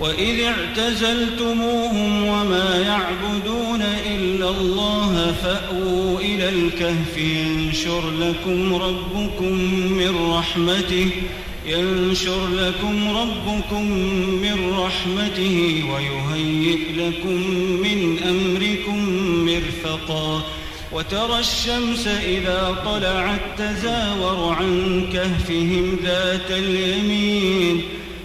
وإذ اعتزلتموهم وما يعبدون إلا الله فأووا إلى الكهف ينشر لكم ربكم من رحمته ينشر لكم ربكم من رحمته ويهيئ لكم من أمركم مرفقا وترى الشمس إذا طلعت تزاور عن كهفهم ذات اليمين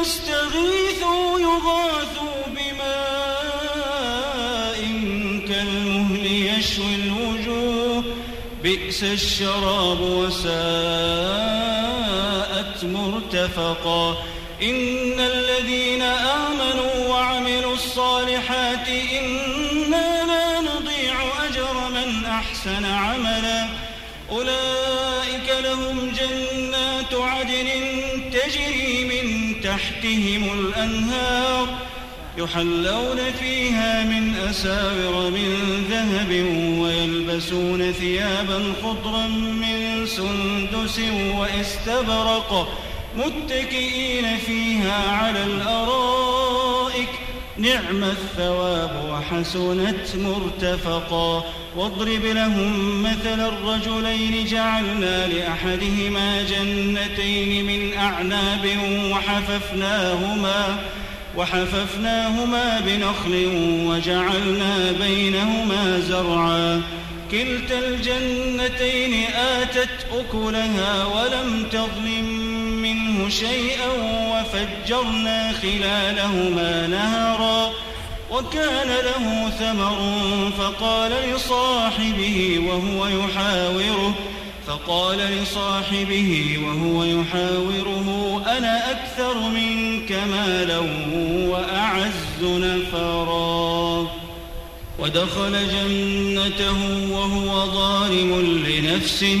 يستغيثوا يغاثوا بماء كالمهل يشوي الوجوه. بئس الشراب وساءت مرتفقا. إن تحتهم الأنهار يحلون فيها من أساور من ذهب ويلبسون ثيابا خضرا من سندس واستبرق متكئين فيها على الأرائك نعم الثواب وحسنت مرتفقا. واضرب لهم مثل الرجلين جعلنا لأحدهما جنتين من أعناب وحففناهما وحففناهما بنخل وجعلنا بينهما زرعا. كلتا الجنتين آتت أكلها ولم تظلم شيئا وفجرنا خلالهما نهرا وكان له ثمر فقال لصاحبه وهو يحاوره فقال لصاحبه وهو يحاوره أنا أكثر منك مالا وأعز نفرا. ودخل جنته وهو ظالم لنفسه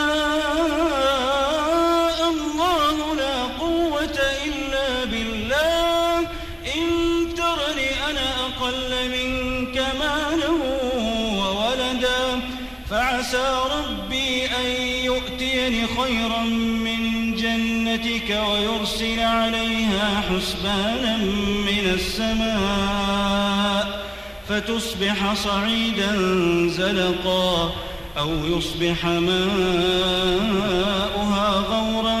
أقل منك مالا وولدا فعسى ربي أن يؤتيني خيرا من جنتك ويرسل عليها حسبانا من السماء فتصبح صعيدا زلقا أو يصبح ماؤها غورا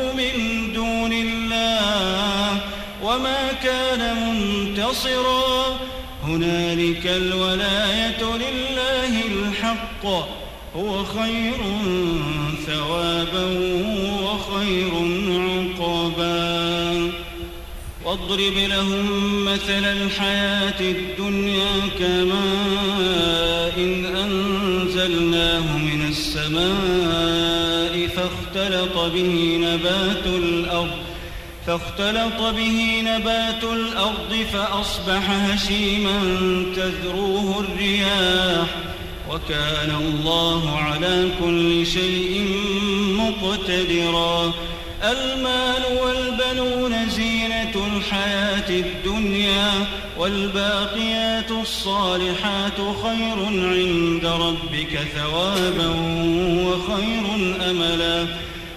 وما كان منتصرا. هنالك الولاية لله الحق. هو خير ثوابا وخير عقبا واضرب لهم مثل الحياة الدنيا كماء إن أنزلناه من السماء فاختلط به نبات الأرض. فاختلط به نبات الأرض فأصبح هشيما تذروه الرياح وكان الله على كل شيء مقتدرا المال والبنون زينة الحياة الدنيا والباقيات الصالحات خير عند ربك ثوابا وخير أملا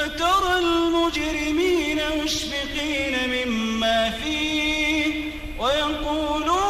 فترى المجرمين مشفقين مما فيه ويقولون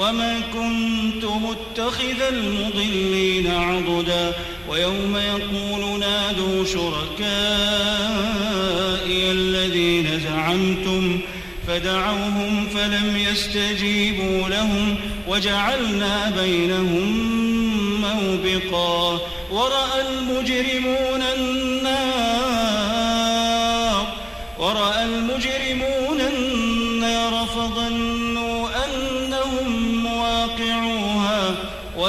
وما كنت متخذ المضلين عضدا ويوم يقول نادوا شركائي الذين زعمتم فدعوهم فلم يستجيبوا لهم وجعلنا بينهم موبقا ورأى المجرمون النار ورأى المجرمون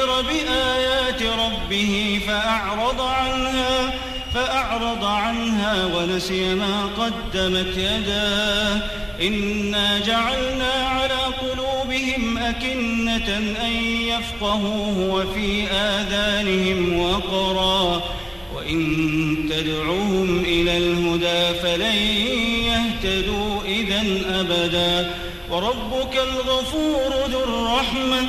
ذكر بآيات ربه فأعرض عنها فأعرض عنها ونسي ما قدمت يداه. إنا جعلنا على قلوبهم أكنة أن يفقهوه وفي آذانهم وقرا. وإن تدعوهم إلى الهدى فلن يهتدوا إذا أبدا. وربك الغفور ذو الرحمة.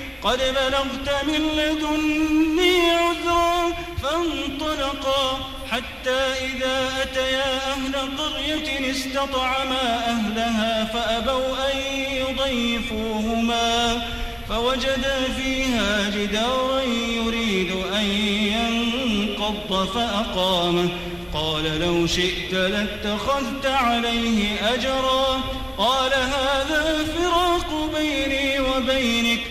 قد بلغت من لدني عذرا فانطلقا حتى إذا أتيا أهل قرية استطعما أهلها فأبوا أن يضيفوهما فوجدا فيها جدارا يريد أن ينقض فأقامه قال لو شئت لاتخذت عليه أجرا قال هذا فراق بيني وبينك